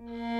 Mm.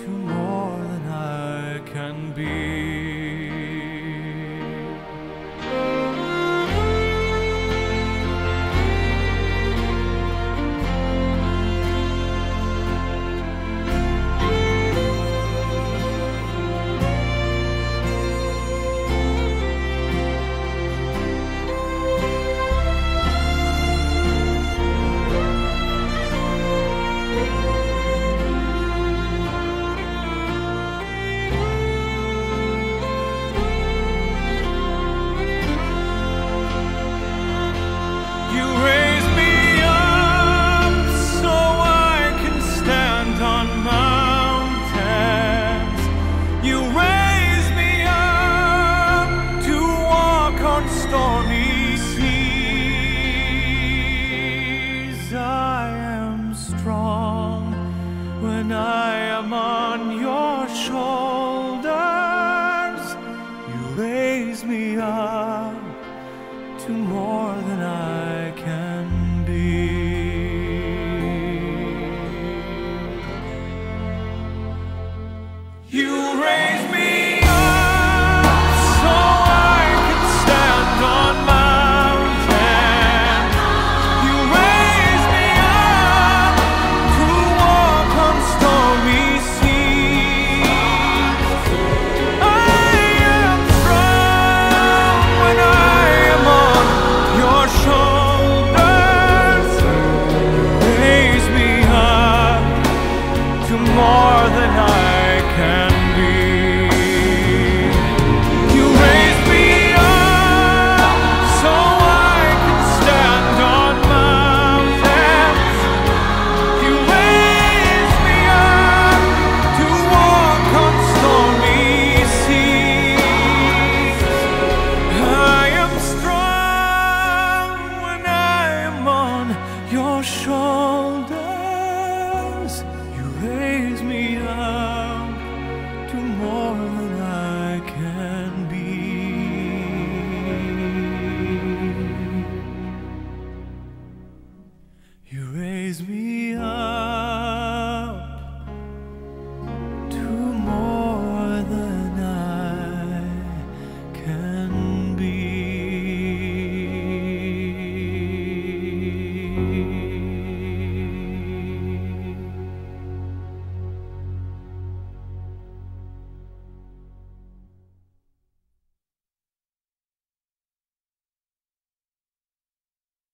tomorrow. raise me up to more than I can be. You raise me